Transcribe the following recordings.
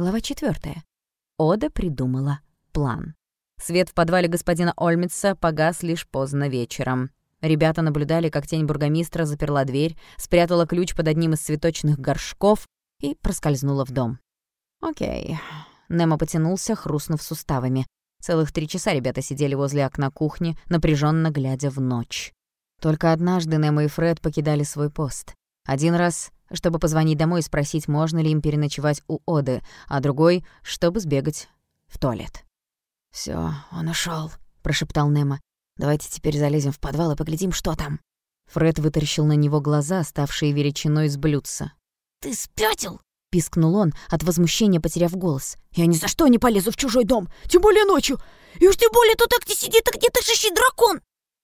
Глава четвертая. Ода придумала план. Свет в подвале господина Ольмитса погас лишь поздно вечером. Ребята наблюдали, как тень бургомистра заперла дверь, спрятала ключ под одним из цветочных горшков и проскользнула в дом. «Окей». Немо потянулся, хрустнув суставами. Целых три часа ребята сидели возле окна кухни, напряженно глядя в ночь. Только однажды Немо и Фред покидали свой пост. Один раз, чтобы позвонить домой и спросить, можно ли им переночевать у Оды, а другой, чтобы сбегать в туалет. Все, он ушел, прошептал Немо. «Давайте теперь залезем в подвал и поглядим, что там». Фред вытаращил на него глаза, ставшие величиной с блюдца. «Ты спятил?» — пискнул он, от возмущения потеряв голос. «Я ни за что не полезу в чужой дом, тем более ночью. И уж тем более тут так где сидит, а где-то шищий дракон!»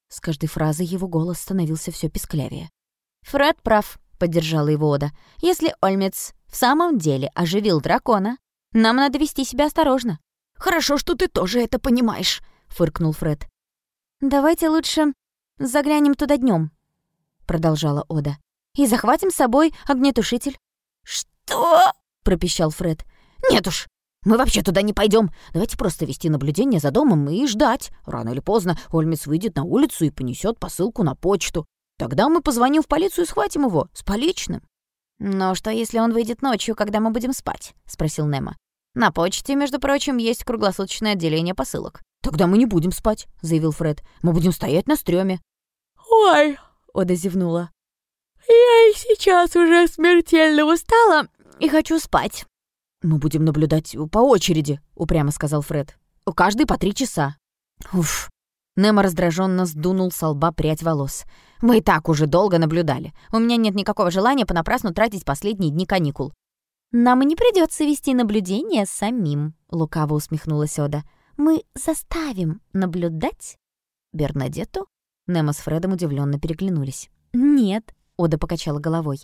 С каждой фразой его голос становился все писклявее. «Фред прав», — поддержала его Ода. «Если Ольмец в самом деле оживил дракона, нам надо вести себя осторожно». «Хорошо, что ты тоже это понимаешь», — фыркнул Фред. «Давайте лучше заглянем туда днем, продолжала Ода. «И захватим с собой огнетушитель». «Что?» — пропищал Фред. «Нет уж, мы вообще туда не пойдем. Давайте просто вести наблюдение за домом и ждать. Рано или поздно Ольмец выйдет на улицу и понесет посылку на почту. Тогда мы позвоним в полицию и схватим его с поличным». «Но что, если он выйдет ночью, когда мы будем спать?» — спросил Немо. «На почте, между прочим, есть круглосуточное отделение посылок». «Тогда мы не будем спать», — заявил Фред. «Мы будем стоять на стреме». «Ой!» — Ода зевнула. «Я и сейчас уже смертельно устала и хочу спать». «Мы будем наблюдать по очереди», — упрямо сказал Фред. «Каждый по три часа». «Уф». Немо раздраженно сдунул с лба прядь волос. «Мы и так уже долго наблюдали. У меня нет никакого желания понапрасну тратить последние дни каникул». «Нам и не придется вести наблюдение самим», — лукаво усмехнулась Ода. Мы заставим наблюдать Бернадетту? Немо с Фредом удивленно переглянулись. Нет, Ода покачала головой.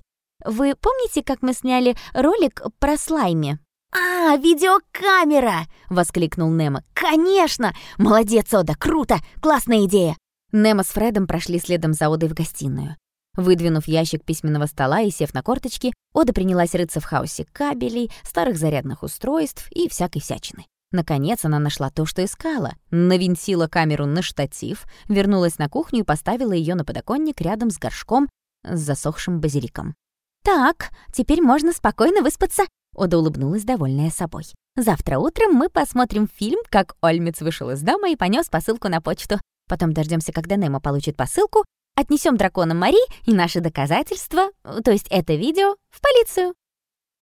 Вы помните, как мы сняли ролик про слайме? «А, видеокамера!» — воскликнул Немо. «Конечно! Молодец, Ода, круто! Классная идея!» Немо с Фредом прошли следом за Одой в гостиную. Выдвинув ящик письменного стола и сев на корточки, Ода принялась рыться в хаосе кабелей, старых зарядных устройств и всякой всячины. Наконец она нашла то, что искала, навинтила камеру на штатив, вернулась на кухню и поставила ее на подоконник рядом с горшком с засохшим базиликом. «Так, теперь можно спокойно выспаться», — Ода улыбнулась, довольная собой. «Завтра утром мы посмотрим фильм, как Ольмец вышел из дома и понес посылку на почту. Потом дождемся, когда Немо получит посылку, отнесем драконам Мари и наши доказательства, то есть это видео, в полицию».